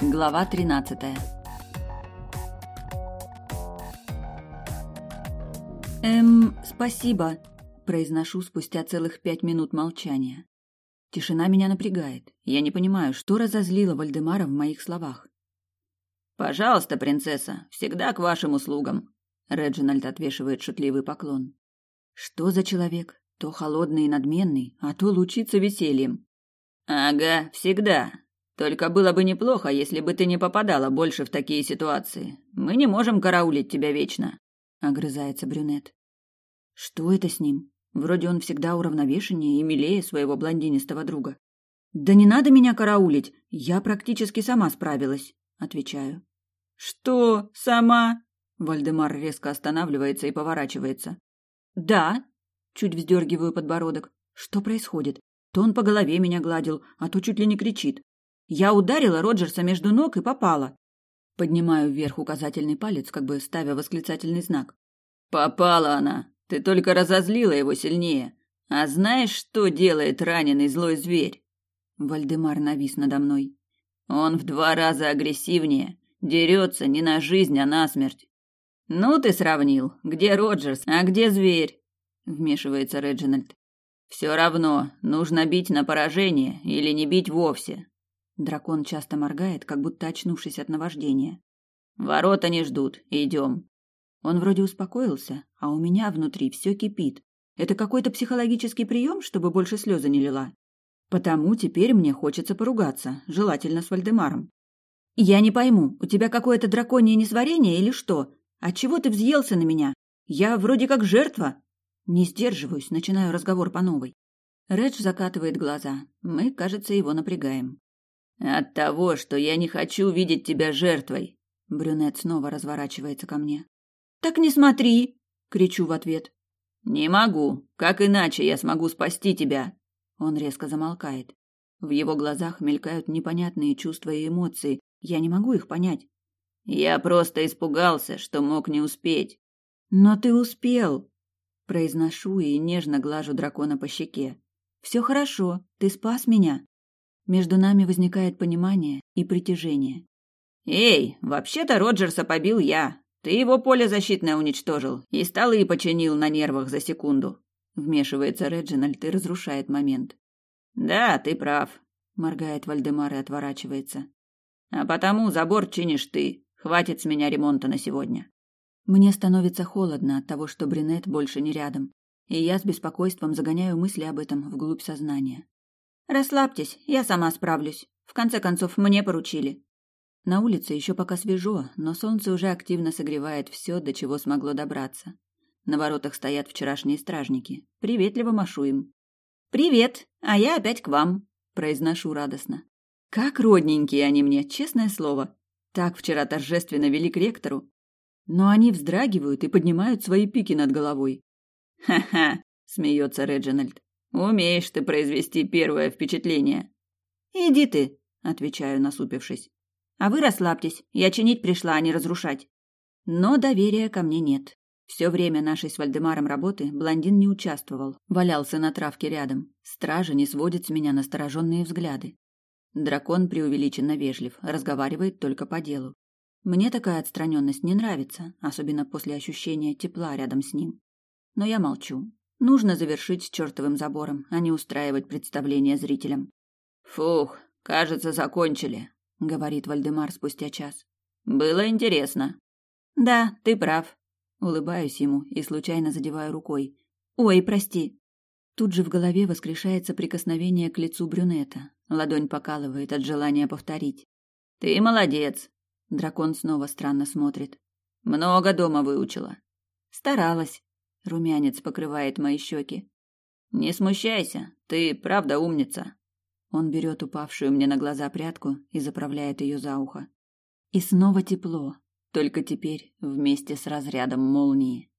Глава 13. Эм, спасибо, произношу спустя целых пять минут молчания. Тишина меня напрягает. Я не понимаю, что разозлило Вальдемара в моих словах. Пожалуйста, принцесса, всегда к вашим услугам. Реджинальд отвешивает шутливый поклон. Что за человек? То холодный и надменный, а то лучится весельем. Ага, всегда. Только было бы неплохо, если бы ты не попадала больше в такие ситуации. Мы не можем караулить тебя вечно, огрызается брюнет. Что это с ним? Вроде он всегда уравновешеннее и милее своего блондинистого друга. Да не надо меня караулить, я практически сама справилась, отвечаю. Что, сама? Вальдемар резко останавливается и поворачивается. Да, чуть вздергиваю подбородок. Что происходит? То он по голове меня гладил, а то чуть ли не кричит. Я ударила Роджерса между ног и попала. Поднимаю вверх указательный палец, как бы ставя восклицательный знак. Попала она. Ты только разозлила его сильнее. А знаешь, что делает раненый злой зверь? Вальдемар навис надо мной. Он в два раза агрессивнее, дерется не на жизнь, а на смерть. Ну ты сравнил, где Роджерс, а где зверь? Вмешивается Реджинальд. Все равно, нужно бить на поражение или не бить вовсе. Дракон часто моргает, как будто очнувшись от наваждения. Ворота не ждут, идем. Он вроде успокоился, а у меня внутри все кипит. Это какой-то психологический прием, чтобы больше слезы не лила. Потому теперь мне хочется поругаться, желательно с Вальдемаром. Я не пойму, у тебя какое-то драконье несварение или что? Отчего ты взъелся на меня? Я вроде как жертва. Не сдерживаюсь, начинаю разговор по новой. Редж закатывает глаза. Мы, кажется, его напрягаем. От того, что я не хочу видеть тебя жертвой. Брюнет снова разворачивается ко мне. Так не смотри, кричу в ответ. Не могу. Как иначе я смогу спасти тебя? Он резко замолкает. В его глазах мелькают непонятные чувства и эмоции. Я не могу их понять. Я просто испугался, что мог не успеть. Но ты успел, произношу и нежно глажу дракона по щеке. Все хорошо, ты спас меня. Между нами возникает понимание и притяжение. «Эй, вообще-то Роджерса побил я. Ты его поле защитное уничтожил и столы починил на нервах за секунду». Вмешивается Реджинальд и разрушает момент. «Да, ты прав», — моргает Вальдемар и отворачивается. «А потому забор чинишь ты. Хватит с меня ремонта на сегодня». Мне становится холодно от того, что Бринет больше не рядом, и я с беспокойством загоняю мысли об этом вглубь сознания. Расслабьтесь, я сама справлюсь. В конце концов, мне поручили. На улице еще пока свежо, но солнце уже активно согревает все, до чего смогло добраться. На воротах стоят вчерашние стражники. Приветливо машу им. «Привет, а я опять к вам», – произношу радостно. Как родненькие они мне, честное слово. Так вчера торжественно вели к ректору. Но они вздрагивают и поднимают свои пики над головой. «Ха-ха», – смеется Реджинальд. Умеешь ты произвести первое впечатление. Иди ты, отвечаю, насупившись. А вы расслабьтесь, я чинить пришла, а не разрушать. Но доверия ко мне нет. Все время нашей с Вальдемаром работы блондин не участвовал, валялся на травке рядом. Стража не сводит с меня настороженные взгляды. Дракон преувеличенно вежлив, разговаривает только по делу. Мне такая отстраненность не нравится, особенно после ощущения тепла рядом с ним. Но я молчу, Нужно завершить с чертовым забором, а не устраивать представление зрителям. «Фух, кажется, закончили», — говорит Вальдемар спустя час. «Было интересно». «Да, ты прав». Улыбаюсь ему и случайно задеваю рукой. «Ой, прости». Тут же в голове воскрешается прикосновение к лицу брюнета. Ладонь покалывает от желания повторить. «Ты молодец!» Дракон снова странно смотрит. «Много дома выучила». «Старалась». Румянец покрывает мои щеки. Не смущайся, ты правда умница. Он берет упавшую мне на глаза прядку и заправляет ее за ухо. И снова тепло, только теперь вместе с разрядом молнии.